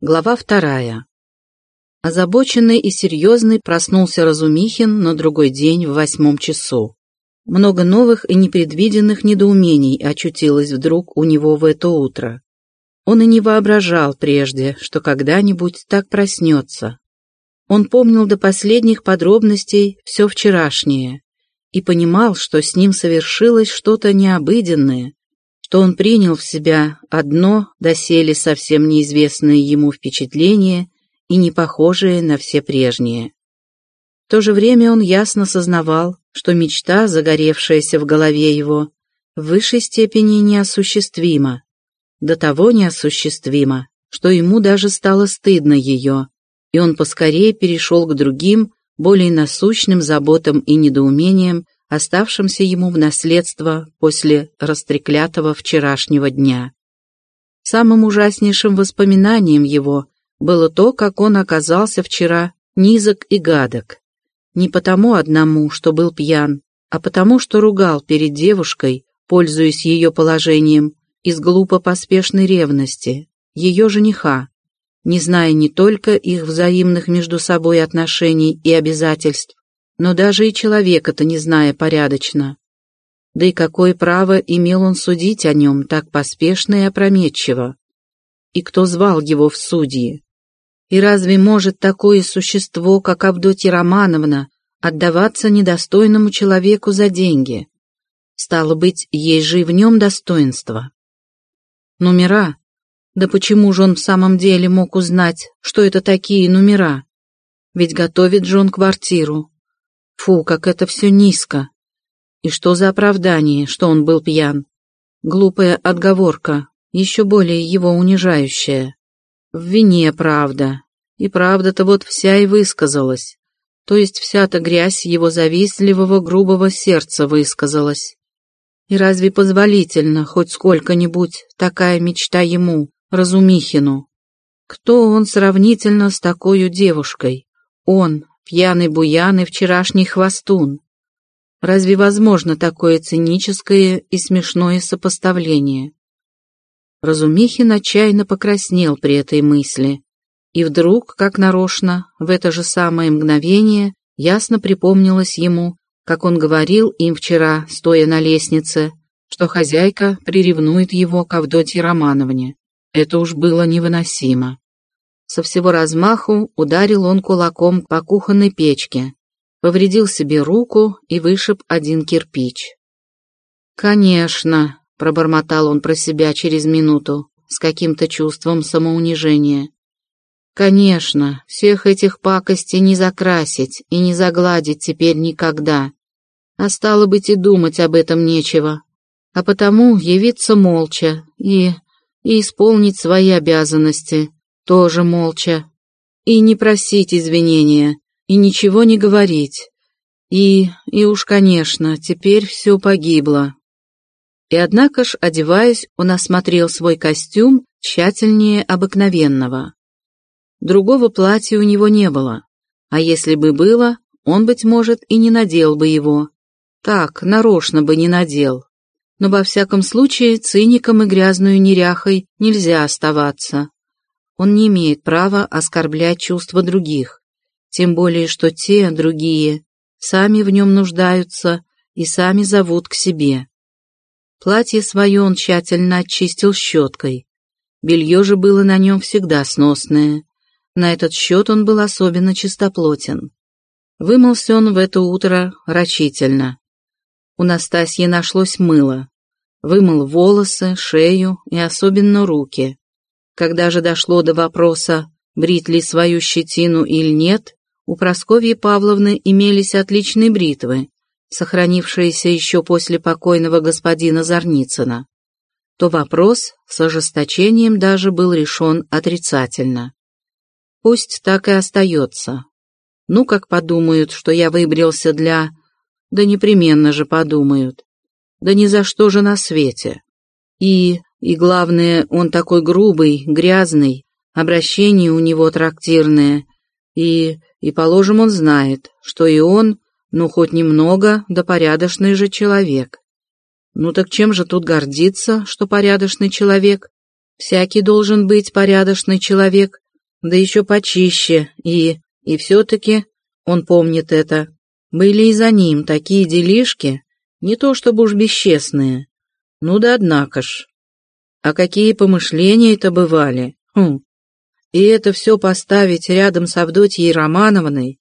Глава вторая. Озабоченный и серьезный проснулся Разумихин на другой день в восьмом часу. Много новых и непредвиденных недоумений очутилось вдруг у него в это утро. Он и не воображал прежде, что когда-нибудь так проснется. Он помнил до последних подробностей все вчерашнее и понимал, что с ним совершилось что-то необыденное, что он принял в себя одно доселе совсем неизвестное ему впечатление и не похожее на все прежние. В то же время он ясно сознавал, что мечта, загоревшаяся в голове его, в высшей степени неосуществима, до того неосуществима, что ему даже стало стыдно ее, и он поскорее перешел к другим, более насущным заботам и недоумениям, оставшимся ему в наследство после растреклятого вчерашнего дня. Самым ужаснейшим воспоминанием его было то, как он оказался вчера низок и гадок. Не потому одному, что был пьян, а потому, что ругал перед девушкой, пользуясь ее положением, из глупо поспешной ревности, ее жениха, не зная не только их взаимных между собой отношений и обязательств, но даже и человека-то не зная порядочно. Да и какое право имел он судить о нем так поспешно и опрометчиво? И кто звал его в судьи? И разве может такое существо, как Авдотья Романовна, отдаваться недостойному человеку за деньги? Стало быть, есть же и в нем достоинство. Номера. Да почему же он в самом деле мог узнать, что это такие номера? Ведь готовит же он квартиру, Фу, как это все низко. И что за оправдание, что он был пьян? Глупая отговорка, еще более его унижающая. В вине правда. И правда-то вот вся и высказалась. То есть вся-то грязь его завистливого грубого сердца высказалась. И разве позволительно хоть сколько-нибудь такая мечта ему, Разумихину? Кто он сравнительно с такой девушкой? Он, пьяный буян и вчерашний хвостун. Разве возможно такое циническое и смешное сопоставление? Разумихин отчаянно покраснел при этой мысли, и вдруг, как нарочно, в это же самое мгновение ясно припомнилось ему, как он говорил им вчера, стоя на лестнице, что хозяйка приревнует его к Авдотье Романовне. Это уж было невыносимо. Со всего размаху ударил он кулаком по кухонной печке, повредил себе руку и вышиб один кирпич. «Конечно», — пробормотал он про себя через минуту, с каким-то чувством самоунижения. «Конечно, всех этих пакостей не закрасить и не загладить теперь никогда. А стало быть, и думать об этом нечего. А потому явиться молча и... и исполнить свои обязанности» тоже молча. И не просить извинения, и ничего не говорить. И, и уж, конечно, теперь все погибло. И однако ж, одеваясь, он осмотрел свой костюм тщательнее обыкновенного. Другого платья у него не было, а если бы было, он, быть может, и не надел бы его. Так, нарочно бы не надел. Но во всяком случае циником и грязную неряхой нельзя оставаться. Он не имеет права оскорблять чувства других, тем более что те, другие, сами в нем нуждаются и сами зовут к себе. Платье свое он тщательно очистил щеткой. Белье же было на нем всегда сносное. На этот счет он был особенно чистоплотен. Вымылся он в это утро рачительно. У Настасьи нашлось мыло. Вымыл волосы, шею и особенно руки. Когда же дошло до вопроса, брить ли свою щетину или нет, у Просковьи Павловны имелись отличные бритвы, сохранившиеся еще после покойного господина Зарницына, то вопрос с ожесточением даже был решен отрицательно. Пусть так и остается. Ну, как подумают, что я выбрился для... Да непременно же подумают. Да ни за что же на свете. И и главное, он такой грубый, грязный, обращение у него трактирное. И, и положим, он знает, что и он, ну, хоть немного, да порядочный же человек. Ну так чем же тут гордиться, что порядочный человек? Всякий должен быть порядочный человек, да еще почище, и... и все-таки, он помнит это, были и за ним такие делишки, не то чтобы уж бесчестные. Ну да однако ж. А какие помышления это бывали? Хм. И это все поставить рядом с Авдотьей Романовной?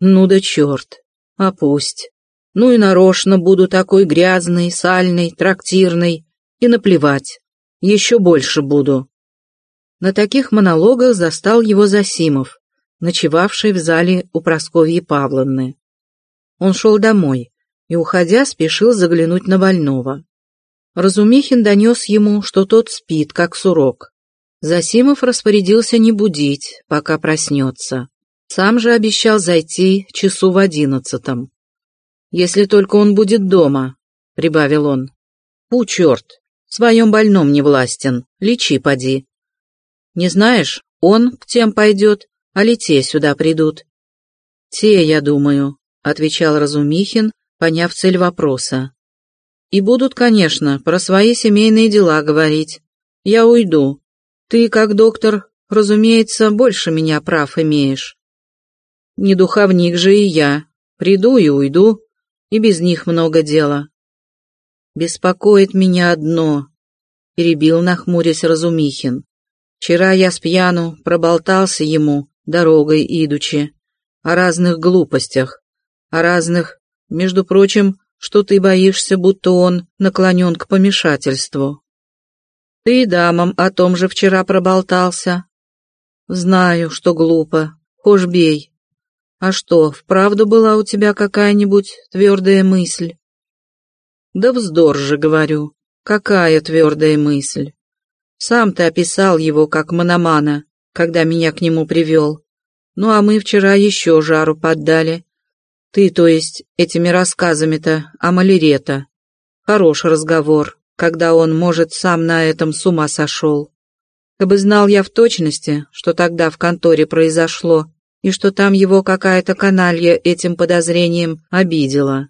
Ну да черт. А пусть. Ну и нарочно буду такой грязный, сальный, трактирный. И наплевать. Еще больше буду. На таких монологах застал его Засимов, ночевавший в зале у Прасковьи Павловны. Он шел домой и, уходя, спешил заглянуть на больного. Разумихин донес ему, что тот спит, как сурок. Засимов распорядился не будить, пока проснется. Сам же обещал зайти часу в одиннадцатом. «Если только он будет дома», — прибавил он. «Пу, черт, в своем больном не властен, лечи, поди». «Не знаешь, он к тем пойдет, а ли те сюда придут?» «Те, я думаю», — отвечал Разумихин, поняв цель вопроса. «И будут, конечно, про свои семейные дела говорить. Я уйду, ты, как доктор, разумеется, больше меня прав имеешь. Не духовник же и я. Приду и уйду, и без них много дела. Беспокоит меня одно, — перебил нахмурясь Разумихин. Вчера я с пьяну проболтался ему, дорогой идучи, о разных глупостях, о разных, между прочим, что ты боишься, будто он наклонен к помешательству. Ты дамам о том же вчера проболтался. Знаю, что глупо. Хошь бей. А что, вправду была у тебя какая-нибудь твердая мысль? Да вздор же, говорю. Какая твердая мысль? Сам ты описал его как мономана, когда меня к нему привел. Ну а мы вчера еще жару поддали. Ты, то есть, этими рассказами-то о малярета. Хороший разговор когда он, может, сам на этом с ума сошел. Кабы знал я в точности, что тогда в конторе произошло, и что там его какая-то каналья этим подозрением обидела.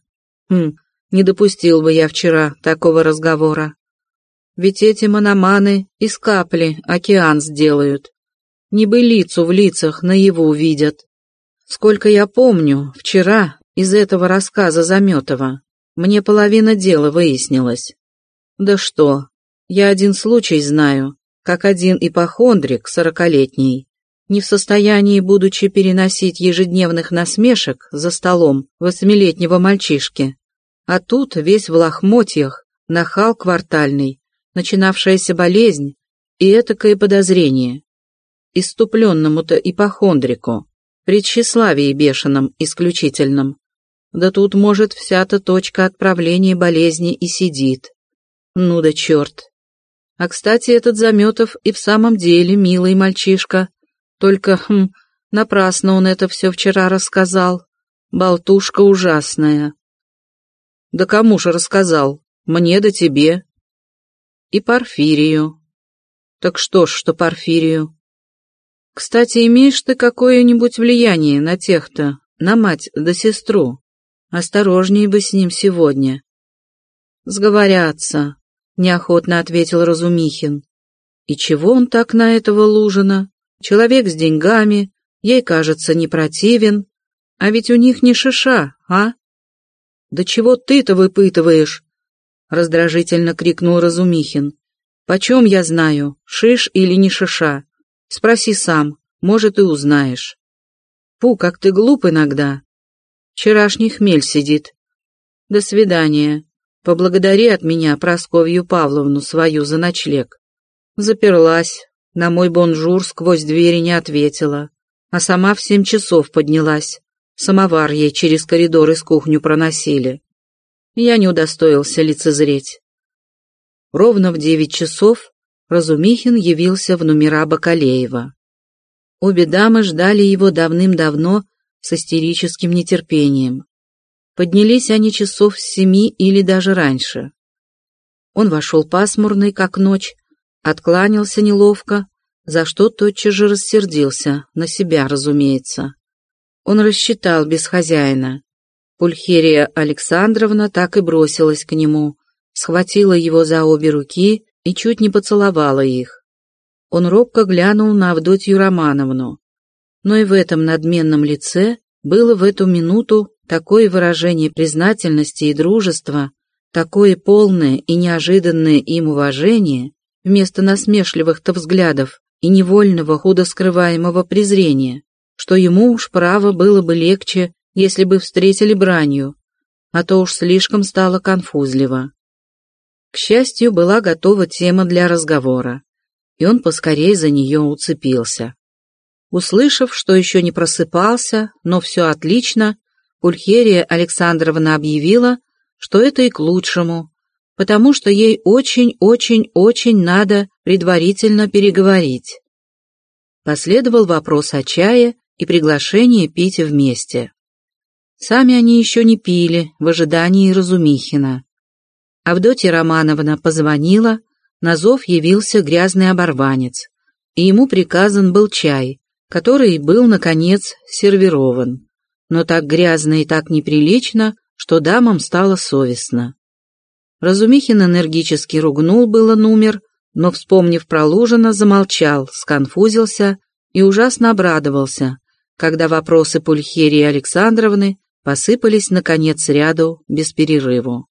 Хм, не допустил бы я вчера такого разговора. Ведь эти мономаны из капли океан сделают. Небылицу в лицах наяву видят. Сколько я помню, вчера из этого рассказа Заметова мне половина дела выяснилась. Да что, я один случай знаю, как один ипохондрик, сорокалетний, не в состоянии, будучи переносить ежедневных насмешек за столом восьмилетнего мальчишки, а тут весь в лохмотьях, нахал квартальный, начинавшаяся болезнь и этакое подозрение. Иступленному-то ипохондрику, при тщеславии бешеном, исключительном. Да тут, может, вся-то точка отправления болезни и сидит. Ну да черт. А, кстати, этот Заметов и в самом деле милый мальчишка. Только, хм, напрасно он это все вчера рассказал. Болтушка ужасная. Да кому же рассказал? Мне да тебе. И Порфирию. Так что ж, что Порфирию? Кстати, имеешь ты какое-нибудь влияние на тех-то, на мать да сестру? Осторожней бы с ним сегодня. Сговорятся. — неохотно ответил Разумихин. «И чего он так на этого Лужина? Человек с деньгами, ей, кажется, не противен. А ведь у них не шиша, а?» «Да чего ты-то выпытываешь?» — раздражительно крикнул Разумихин. «Почем я знаю, шиш или не шиша? Спроси сам, может, и узнаешь». «Пу, как ты глуп иногда!» «Вчерашний хмель сидит». «До свидания», Поблагодари от меня Прасковью Павловну свою за ночлег. Заперлась, на мой бонжур сквозь двери не ответила, а сама в семь часов поднялась. Самовар ей через коридор из кухню проносили. Я не удостоился лицезреть. Ровно в девять часов Разумихин явился в номера Бакалеева. Обе дамы ждали его давным-давно с истерическим нетерпением. Поднялись они часов с семи или даже раньше. Он вошел пасмурный, как ночь, откланялся неловко, за что тотчас же рассердился, на себя, разумеется. Он рассчитал без хозяина. Пульхерия Александровна так и бросилась к нему, схватила его за обе руки и чуть не поцеловала их. он робко глянул на Авдотью Романовну. Но и в этом надменном лице было в эту минуту такое выражение признательности и дружества, такое полное и неожиданное им уважение, вместо насмешливых-то взглядов и невольного худо скрываемого презрения, что ему уж право было бы легче, если бы встретили бранью, а то уж слишком стало конфузливо. К счастью, была готова тема для разговора, и он поскорей за нее уцепился. Услышав, что еще не просыпался, но все отлично, Пульхерия Александровна объявила, что это и к лучшему, потому что ей очень-очень-очень надо предварительно переговорить. Последовал вопрос о чае и приглашение пить вместе. Сами они еще не пили в ожидании Разумихина. Авдотья Романовна позвонила, на зов явился грязный оборванец, и ему приказан был чай, который был, наконец, сервирован, но так грязно и так неприлично, что дамам стало совестно. Разумихин энергически ругнул было номер, но, вспомнив про Лужина, замолчал, сконфузился и ужасно обрадовался, когда вопросы Пульхерии Александровны посыпались, наконец, ряду без перерыву.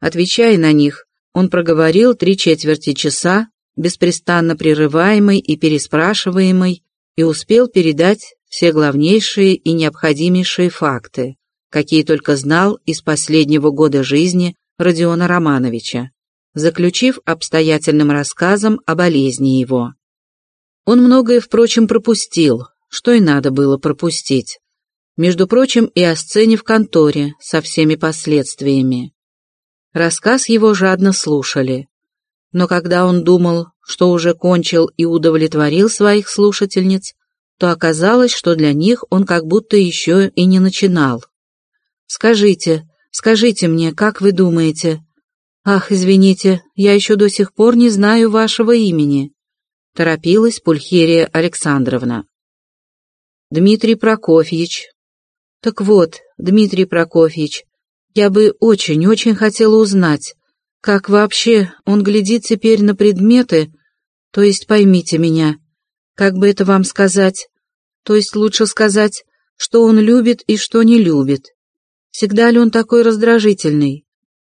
Отвечая на них, он проговорил три четверти часа, беспрестанно прерываемый и переспрашиваемый, и успел передать все главнейшие и необходимейшие факты, какие только знал из последнего года жизни Родиона Романовича, заключив обстоятельным рассказом о болезни его. Он многое, впрочем, пропустил, что и надо было пропустить. Между прочим, и о сцене в конторе со всеми последствиями. Рассказ его жадно слушали. Но когда он думал, что уже кончил и удовлетворил своих слушательниц, то оказалось, что для них он как будто еще и не начинал. «Скажите, скажите мне, как вы думаете?» «Ах, извините, я еще до сих пор не знаю вашего имени», — торопилась Пульхерия Александровна. «Дмитрий Прокофьевич». «Так вот, Дмитрий Прокофьевич, я бы очень-очень хотела узнать, как вообще он глядит теперь на предметы, то есть поймите меня, как бы это вам сказать, то есть лучше сказать, что он любит и что не любит. Всегда ли он такой раздражительный?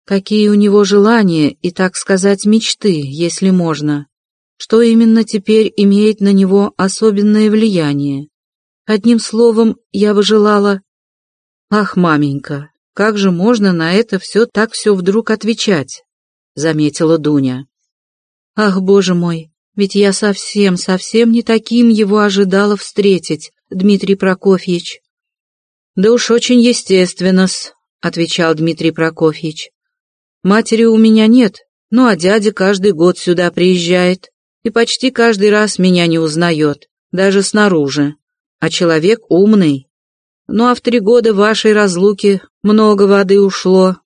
Какие у него желания и, так сказать, мечты, если можно? Что именно теперь имеет на него особенное влияние? Одним словом, я бы желала... Ах, маменька, как же можно на это все так все вдруг отвечать? Заметила Дуня. Ах, боже мой, ведь я совсем-совсем не таким его ожидала встретить, Дмитрий Прокофьевич. Да уж очень естественно-с, отвечал Дмитрий Прокофьевич. Матери у меня нет, ну а дядя каждый год сюда приезжает и почти каждый раз меня не узнает, даже снаружи. А человек умный. Ну а в три года вашей разлуки много воды ушло.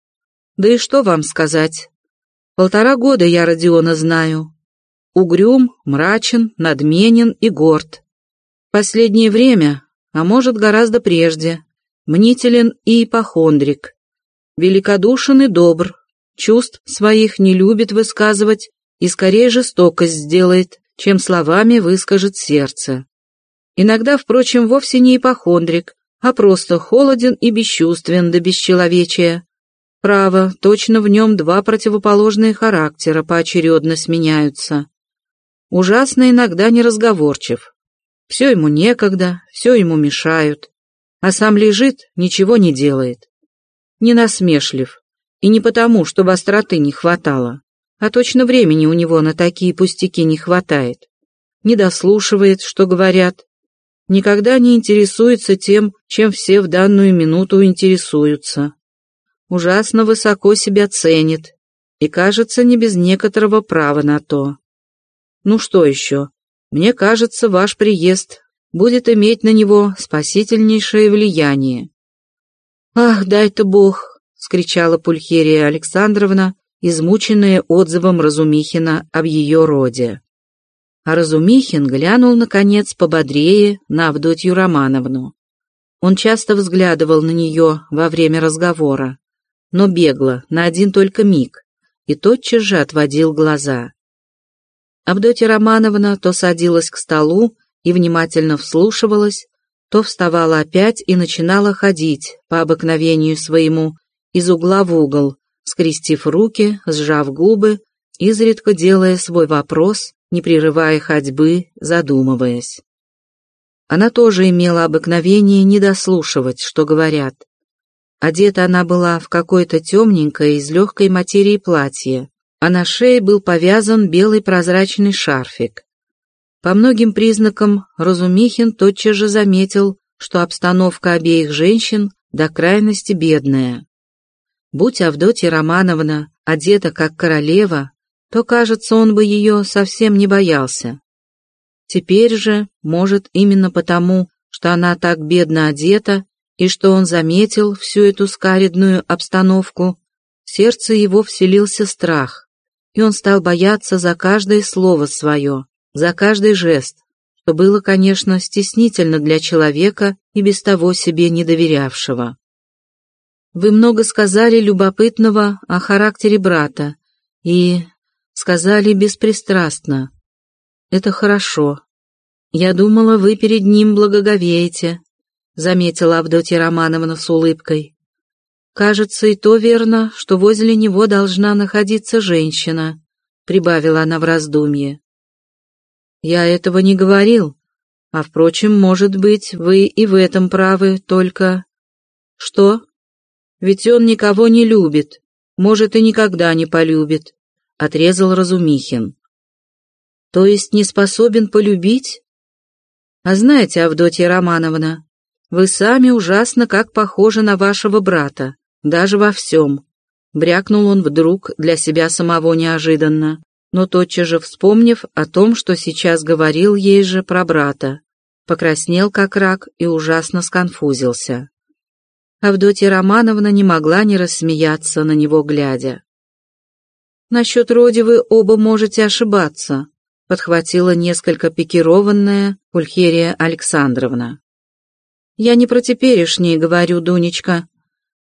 Да и что вам сказать? Полтора года я Родиона знаю, угрюм, мрачен, надменен и горд. Последнее время, а может гораздо прежде, мнителен и ипохондрик, великодушен и добр, чувств своих не любит высказывать и скорее жестокость сделает, чем словами выскажет сердце. Иногда, впрочем, вовсе не ипохондрик, а просто холоден и бесчувствен до бесчеловечия. Право, точно в нем два противоположные характера поочередно сменяются ужасно иногда неразговорчив. Все ему некогда, все ему мешают, а сам лежит, ничего не делает. Не насмешлив, и не потому, чтобы остроты не хватало, а точно времени у него на такие пустяки не хватает. Не дослушивает, что говорят, никогда не интересуется тем, чем все в данную минуту интересуются. Ужасно высоко себя ценит и, кажется, не без некоторого права на то. Ну что еще? Мне кажется, ваш приезд будет иметь на него спасительнейшее влияние. «Ах, дай-то Бог!» — скричала Пульхерия Александровна, измученная отзывом Разумихина об ее роде. А Разумихин глянул, наконец, пободрее на Авдотью Романовну. Он часто взглядывал на нее во время разговора, но бегло, на один только миг, и тотчас же отводил глаза. Авдотья Романовна то садилась к столу и внимательно вслушивалась, то вставала опять и начинала ходить по обыкновению своему из угла в угол, скрестив руки, сжав губы, изредка делая свой вопрос, не прерывая ходьбы, задумываясь. Она тоже имела обыкновение не дослушивать, что говорят. Одета она была в какое-то темненькое из легкой материи платье, а на шее был повязан белый прозрачный шарфик. По многим признакам Разумихин тотчас же заметил, что обстановка обеих женщин до крайности бедная. Будь Авдотья Романовна одета как королева, то, кажется, он бы ее совсем не боялся. Теперь же, может, именно потому, что она так бедно одета, и что он заметил всю эту скаридную обстановку, в сердце его вселился страх и он стал бояться за каждое слово свое, за каждый жест, что было, конечно, стеснительно для человека и без того себе не доверявшего. Вы много сказали любопытного о характере брата и сказали беспристрастно. Это хорошо. Я думала, вы перед ним благоговеете, заметила Авдотья Романовна с улыбкой. «Кажется, и то верно, что возле него должна находиться женщина», — прибавила она в раздумье. «Я этого не говорил, а, впрочем, может быть, вы и в этом правы, только...» «Что? Ведь он никого не любит, может, и никогда не полюбит», — отрезал Разумихин. «То есть не способен полюбить?» «А знаете, Авдотья Романовна, вы сами ужасно как похожи на вашего брата даже во всем. Брякнул он вдруг для себя самого неожиданно, но тотчас же вспомнив о том, что сейчас говорил ей же про брата. Покраснел как рак и ужасно сконфузился. Авдотья Романовна не могла не рассмеяться на него глядя. «Насчет Роди вы оба можете ошибаться», — подхватила несколько пикированная Пульхерия Александровна. «Я не про теперешнее говорю, Дунечка,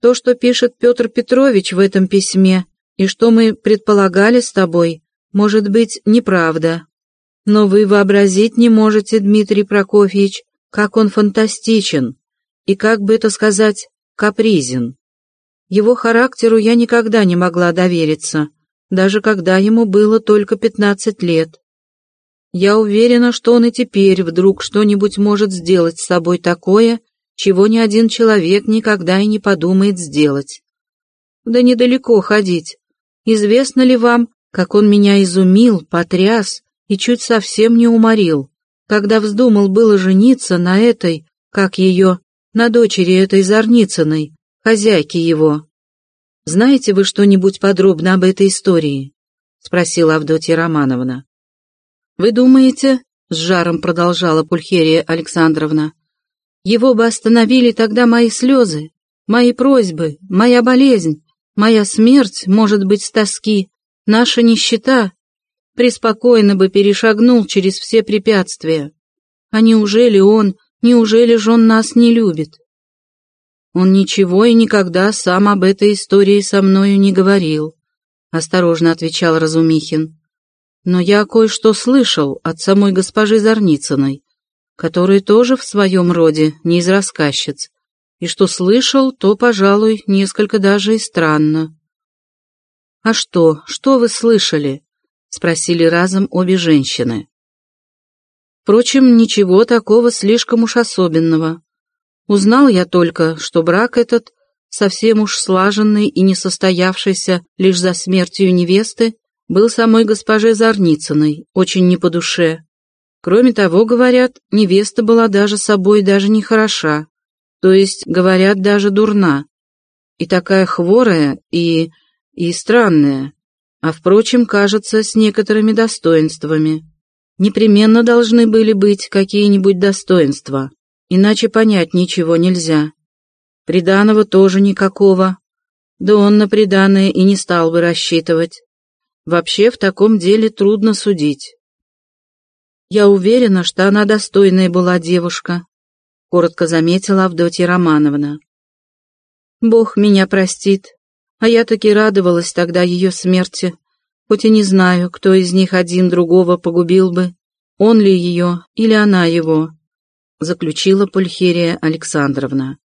то, что пишет Петр Петрович в этом письме, и что мы предполагали с тобой, может быть, неправда. Но вы вообразить не можете, Дмитрий Прокофьевич, как он фантастичен и, как бы это сказать, капризен. Его характеру я никогда не могла довериться, даже когда ему было только пятнадцать лет. Я уверена, что он и теперь вдруг что-нибудь может сделать с собой такое, чего ни один человек никогда и не подумает сделать. Да недалеко ходить. Известно ли вам, как он меня изумил, потряс и чуть совсем не уморил, когда вздумал было жениться на этой, как ее, на дочери этой Зарницыной, хозяйки его. Знаете вы что-нибудь подробно об этой истории? Спросила Авдотья Романовна. Вы думаете, с жаром продолжала Пульхерия Александровна, его бы остановили тогда мои слезы, мои просьбы, моя болезнь, моя смерть, может быть, с тоски, наша нищета. Преспокойно бы перешагнул через все препятствия. А неужели он, неужели же он нас не любит? Он ничего и никогда сам об этой истории со мною не говорил, осторожно отвечал Разумихин. Но я кое-что слышал от самой госпожи Зарницыной, который тоже в своем роде не из рассказчиц, и что слышал, то, пожалуй, несколько даже и странно. «А что, что вы слышали?» — спросили разом обе женщины. Впрочем, ничего такого слишком уж особенного. Узнал я только, что брак этот, совсем уж слаженный и не состоявшийся лишь за смертью невесты, был самой госпоже Зарницыной, очень не по душе, Кроме того, говорят, невеста была даже собой даже не хороша, то есть, говорят, даже дурна. И такая хворая и... и странная, а, впрочем, кажется, с некоторыми достоинствами. Непременно должны были быть какие-нибудь достоинства, иначе понять ничего нельзя. Приданого тоже никакого, да он на приданое и не стал бы рассчитывать. Вообще в таком деле трудно судить. Я уверена, что она достойная была девушка, коротко заметила Авдотья Романовна. Бог меня простит, а я таки радовалась тогда ее смерти, хоть и не знаю, кто из них один другого погубил бы, он ли ее или она его, заключила Пульхерия Александровна.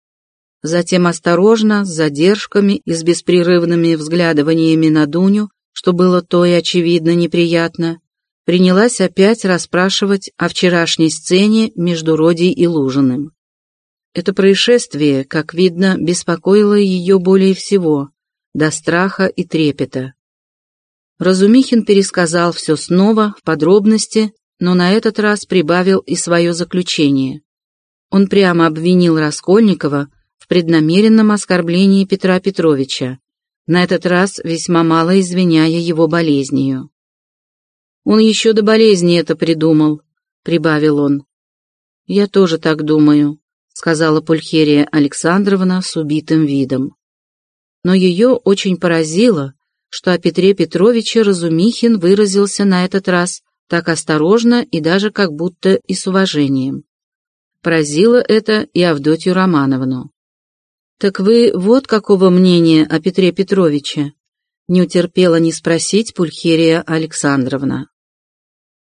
Затем осторожно, с задержками и с беспрерывными взглядываниями на Дуню, что было то и очевидно неприятно, принялась опять расспрашивать о вчерашней сцене между Родей и Лужиным. Это происшествие, как видно, беспокоило ее более всего, до страха и трепета. Разумихин пересказал все снова, в подробности, но на этот раз прибавил и свое заключение. Он прямо обвинил Раскольникова в преднамеренном оскорблении Петра Петровича, на этот раз весьма мало извиняя его болезнью. «Он еще до болезни это придумал», — прибавил он. «Я тоже так думаю», — сказала Пульхерия Александровна с убитым видом. Но ее очень поразило, что о Петре Петровиче Разумихин выразился на этот раз так осторожно и даже как будто и с уважением. Поразило это и Авдотью Романовну. «Так вы вот какого мнения о Петре Петровиче?» не утерпела не спросить Пульхерия Александровна.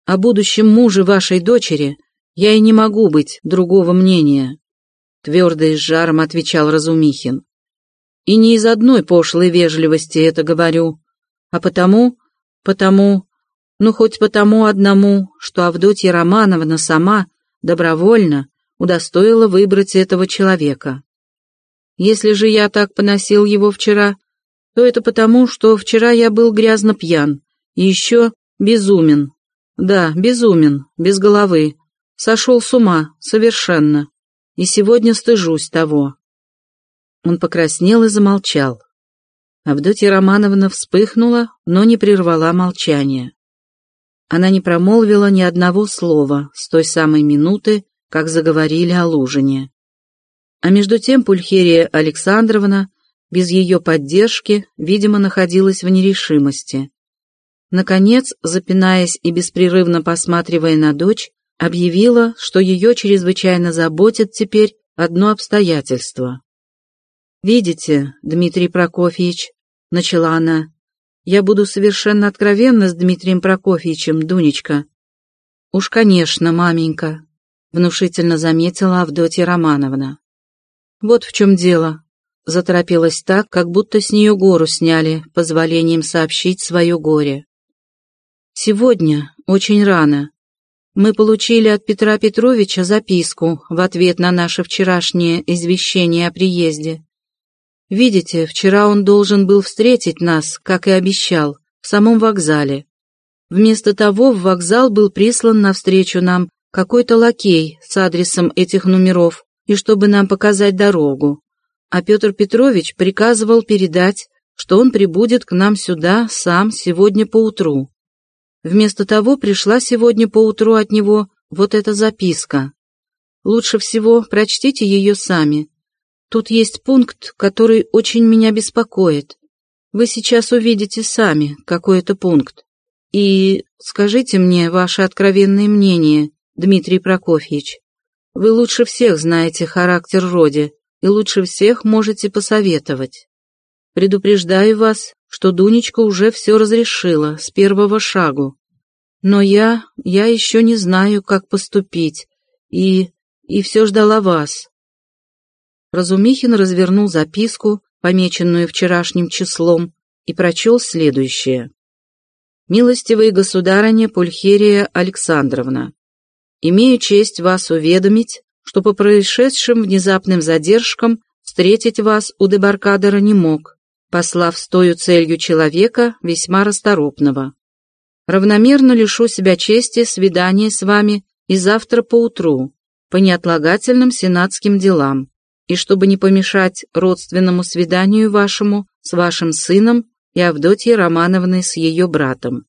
«О будущем муже вашей дочери я и не могу быть другого мнения», твердо и с жаром отвечал Разумихин. И не из одной пошлой вежливости это говорю, а потому, потому, ну хоть потому одному, что Авдотья Романовна сама, добровольно, удостоила выбрать этого человека. Если же я так поносил его вчера, то это потому, что вчера я был грязно пьян и еще безумен. Да, безумен, без головы. Сошел с ума, совершенно. И сегодня стыжусь того. Он покраснел и замолчал. Авдотья Романовна вспыхнула, но не прервала молчание. Она не промолвила ни одного слова с той самой минуты, как заговорили о Лужине. А между тем Пульхерия Александровна, без ее поддержки, видимо, находилась в нерешимости. Наконец, запинаясь и беспрерывно посматривая на дочь, объявила, что ее чрезвычайно заботит теперь одно обстоятельство. «Видите, Дмитрий Прокофьевич», — начала она, — «я буду совершенно откровенна с Дмитрием Прокофьевичем, Дунечка». «Уж, конечно, маменька», — внушительно заметила Авдотья Романовна. «Вот в чем дело», — заторопилась так, как будто с нее гору сняли, позволением сообщить свое горе. «Сегодня, очень рано, мы получили от Петра Петровича записку в ответ на наше вчерашнее извещение о приезде. Видите, вчера он должен был встретить нас, как и обещал, в самом вокзале. Вместо того в вокзал был прислан навстречу нам какой-то лакей с адресом этих номеров, и чтобы нам показать дорогу. А Петр Петрович приказывал передать, что он прибудет к нам сюда сам сегодня поутру. Вместо того пришла сегодня поутру от него вот эта записка. Лучше всего прочтите ее сами, Тут есть пункт, который очень меня беспокоит. Вы сейчас увидите сами, какой это пункт. И скажите мне ваше откровенное мнение, Дмитрий Прокофьевич. Вы лучше всех знаете характер Роди и лучше всех можете посоветовать. Предупреждаю вас, что Дунечка уже все разрешила с первого шагу. Но я, я еще не знаю, как поступить, и... и все ждала вас. Разумихин развернул записку, помеченную вчерашним числом, и прочел следующее. «Милостивая государыня Пульхерия Александровна, имею честь вас уведомить, что по происшедшим внезапным задержкам встретить вас у дебаркадера не мог, послав с тою целью человека весьма расторопного. Равномерно лишу себя чести свидания с вами и завтра поутру, по неотлагательным сенатским делам, и чтобы не помешать родственному свиданию вашему с вашим сыном и Авдотьей Романовной с ее братом.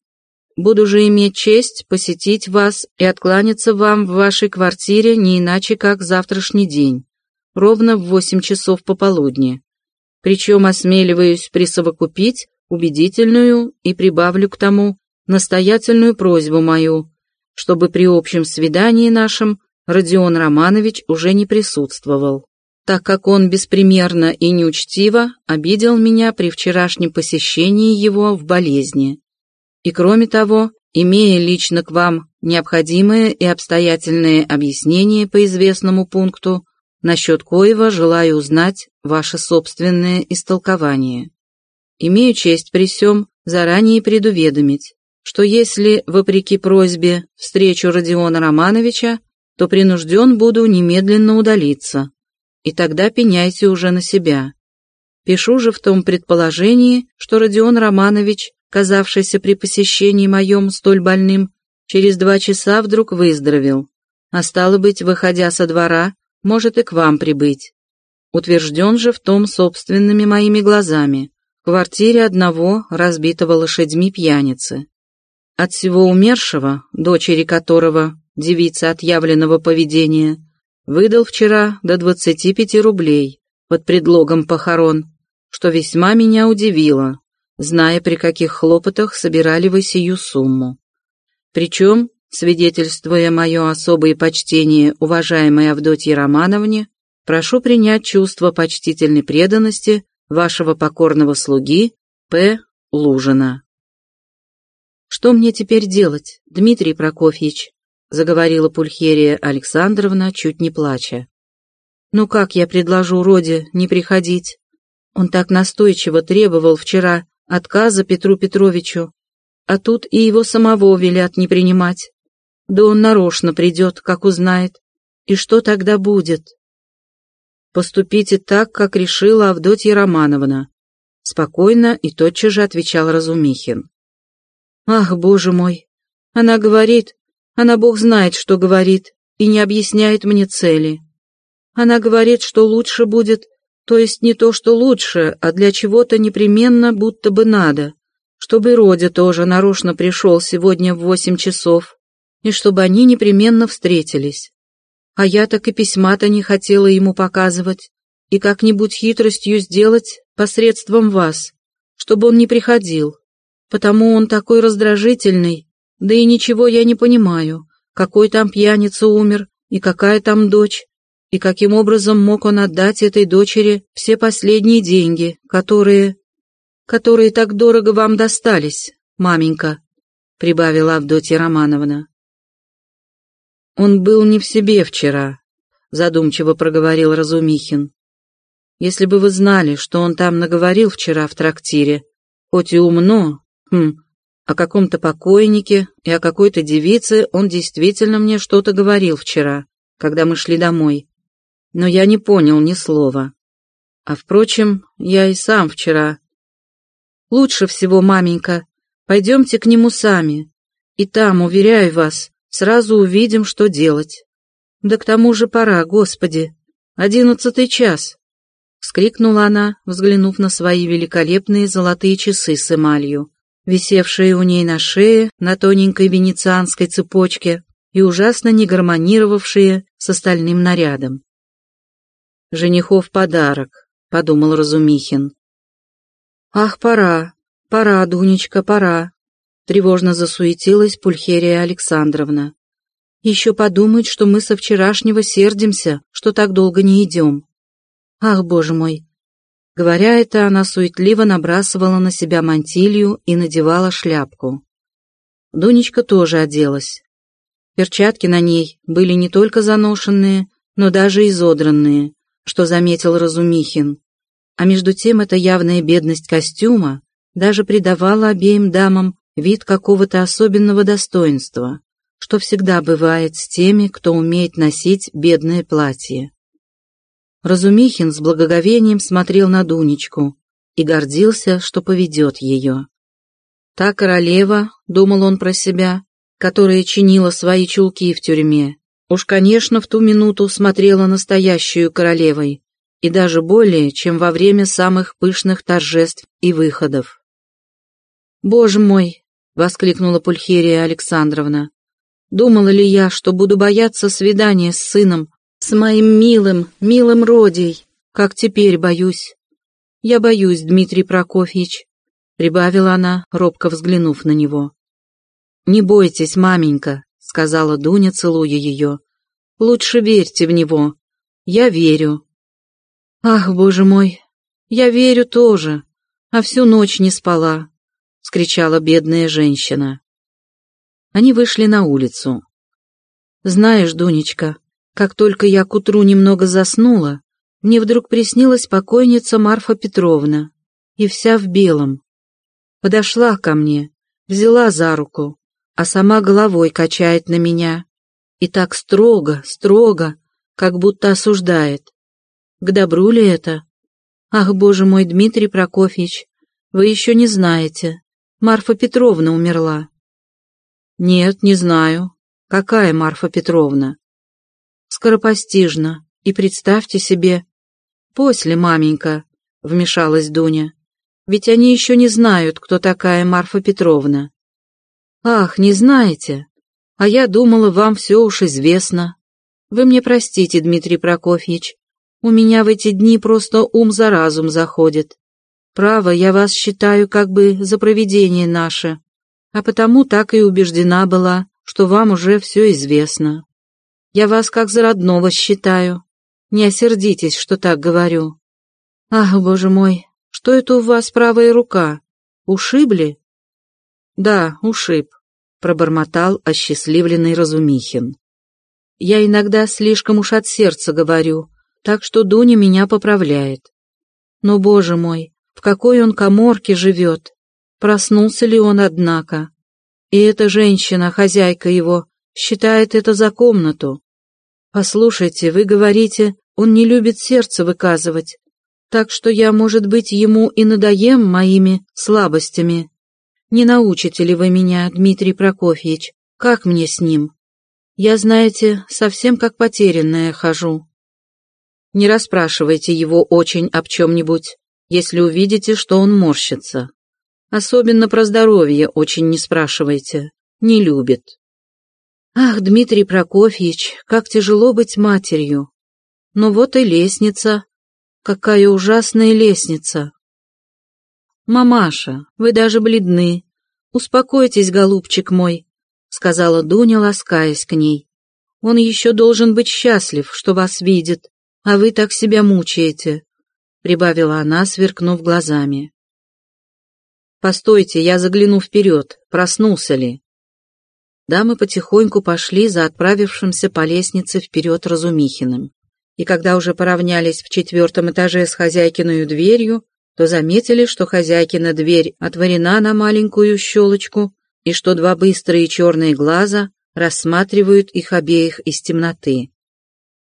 Буду же иметь честь посетить вас и откланяться вам в вашей квартире не иначе, как завтрашний день, ровно в восемь часов пополудни. Причем осмеливаюсь присовокупить убедительную и прибавлю к тому настоятельную просьбу мою, чтобы при общем свидании нашем Родион Романович уже не присутствовал так как он беспримерно и неучтиво обидел меня при вчерашнем посещении его в болезни. И кроме того, имея лично к вам необходимое и обстоятельное объяснение по известному пункту, насчет коего желаю узнать ваше собственное истолкование. Имею честь при сём заранее предуведомить, что если, вопреки просьбе, встречу Родиона Романовича, то принужден буду немедленно удалиться, и тогда пеняйте уже на себя. Пишу же в том предположении, что Родион Романович, казавшийся при посещении моем столь больным, через два часа вдруг выздоровел, а стало быть, выходя со двора, может и к вам прибыть. Утвержден же в том собственными моими глазами, в квартире одного разбитого лошадьми пьяницы. От всего умершего, дочери которого, девица отъявленного поведения, выдал вчера до двадцати пяти рублей под предлогом похорон, что весьма меня удивило, зная, при каких хлопотах собирали вы сию сумму. Причем, свидетельствуя мое особое почтение уважаемой Авдотье Романовне, прошу принять чувство почтительной преданности вашего покорного слуги П. Лужина. «Что мне теперь делать, Дмитрий Прокофьевич?» — заговорила Пульхерия Александровна, чуть не плача. «Ну как я предложу Роде не приходить? Он так настойчиво требовал вчера отказа Петру Петровичу, а тут и его самого велят не принимать. Да он нарочно придет, как узнает. И что тогда будет? Поступите так, как решила Авдотья Романовна. Спокойно и тотчас же отвечал Разумихин. Ах, боже мой! Она говорит, она бог знает, что говорит, и не объясняет мне цели. Она говорит, что лучше будет, то есть не то, что лучше, а для чего-то непременно будто бы надо, чтобы Родя тоже нарочно пришел сегодня в восемь часов, и чтобы они непременно встретились. А я так и письма-то не хотела ему показывать, и как-нибудь хитростью сделать посредством вас, чтобы он не приходил, потому он такой раздражительный, да и ничего я не понимаю, какой там пьяница умер и какая там дочь, и каким образом мог он отдать этой дочери все последние деньги, которые... которые так дорого вам достались, маменька, прибавила Авдотья Романовна. Он был не в себе вчера, задумчиво проговорил Разумихин. Если бы вы знали, что он там наговорил вчера в трактире, хоть и умно, хм, о каком-то покойнике и о какой-то девице он действительно мне что-то говорил вчера, когда мы шли домой. Но я не понял ни слова. А впрочем, я и сам вчера. Лучше всего, маменька, пойдемте к нему сами. И там, уверяю вас, сразу увидим, что делать. Да к тому же пора, господи. Одиннадцатый час. Вскрикнула она, взглянув на свои великолепные золотые часы с эмалью висевшие у ней на шее на тоненькой венецианской цепочке и ужасно не гармонировавшие с остальным нарядом. «Женихов подарок», — подумал Разумихин. «Ах, пора, пора, Дунечка, пора», — тревожно засуетилась Пульхерия Александровна. «Еще подумают, что мы со вчерашнего сердимся, что так долго не идем. Ах, боже мой, Говоря это, она суетливо набрасывала на себя мантилью и надевала шляпку. Дунечка тоже оделась. Перчатки на ней были не только заношенные, но даже изодранные, что заметил Разумихин. А между тем эта явная бедность костюма даже придавала обеим дамам вид какого-то особенного достоинства, что всегда бывает с теми, кто умеет носить бедное платье. Разумихин с благоговением смотрел на Дунечку и гордился, что поведет ее. Та королева, думал он про себя, которая чинила свои чулки в тюрьме, уж, конечно, в ту минуту смотрела настоящую королевой, и даже более, чем во время самых пышных торжеств и выходов. «Боже мой!» — воскликнула Пульхерия Александровна. «Думала ли я, что буду бояться свидания с сыном, с моим милым, милым Родей, как теперь боюсь. Я боюсь, Дмитрий Прокофьевич, прибавила она, робко взглянув на него. Не бойтесь, маменька, сказала Дуня, целуя ее. Лучше верьте в него. Я верю. Ах, боже мой, я верю тоже, а всю ночь не спала. вскричала бедная женщина. Они вышли на улицу. «Знаешь, Дунечка, как только я к утру немного заснула, мне вдруг приснилась покойница Марфа Петровна, и вся в белом. Подошла ко мне, взяла за руку, а сама головой качает на меня. И так строго, строго, как будто осуждает. К добру ли это? Ах, боже мой, Дмитрий Прокофьевич, вы еще не знаете. Марфа Петровна умерла. «Нет, не знаю. Какая Марфа Петровна?» «Скоропостижно. И представьте себе...» «После, маменька», — вмешалась Дуня. «Ведь они еще не знают, кто такая Марфа Петровна». «Ах, не знаете? А я думала, вам все уж известно. Вы мне простите, Дмитрий Прокофьевич. У меня в эти дни просто ум за разум заходит. Право, я вас считаю как бы за провидение наше а потому так и убеждена была, что вам уже все известно. Я вас как за родного считаю. Не осердитесь, что так говорю. Ах, боже мой, что это у вас правая рука? Ушибли? Да, ушиб, пробормотал осчастливленный Разумихин. Я иногда слишком уж от сердца говорю, так что Дуня меня поправляет. Но, боже мой, в какой он коморке живет, Проснулся ли он, однако? И эта женщина, хозяйка его, считает это за комнату. Послушайте, вы говорите, он не любит сердце выказывать, так что я, может быть, ему и надоем моими слабостями. Не научите ли вы меня, Дмитрий Прокофьевич, как мне с ним? Я, знаете, совсем как потерянная хожу. Не расспрашивайте его очень об чем-нибудь, если увидите, что он морщится. Особенно про здоровье очень не спрашивайте. Не любит. Ах, Дмитрий Прокофьевич, как тяжело быть матерью. Но вот и лестница. Какая ужасная лестница. Мамаша, вы даже бледны. Успокойтесь, голубчик мой, сказала Дуня, ласкаясь к ней. Он еще должен быть счастлив, что вас видит, а вы так себя мучаете, прибавила она, сверкнув глазами. «Постойте, я загляну вперед, проснулся ли?» Дамы потихоньку пошли за отправившимся по лестнице вперед Разумихиным. И когда уже поравнялись в четвертом этаже с хозяйкиной дверью, то заметили, что хозяйкина дверь отворена на маленькую щелочку и что два быстрые черные глаза рассматривают их обеих из темноты.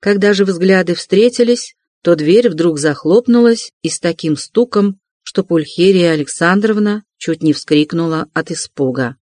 Когда же взгляды встретились, то дверь вдруг захлопнулась и с таким стуком что Пульхерия Александровна чуть не вскрикнула от испуга.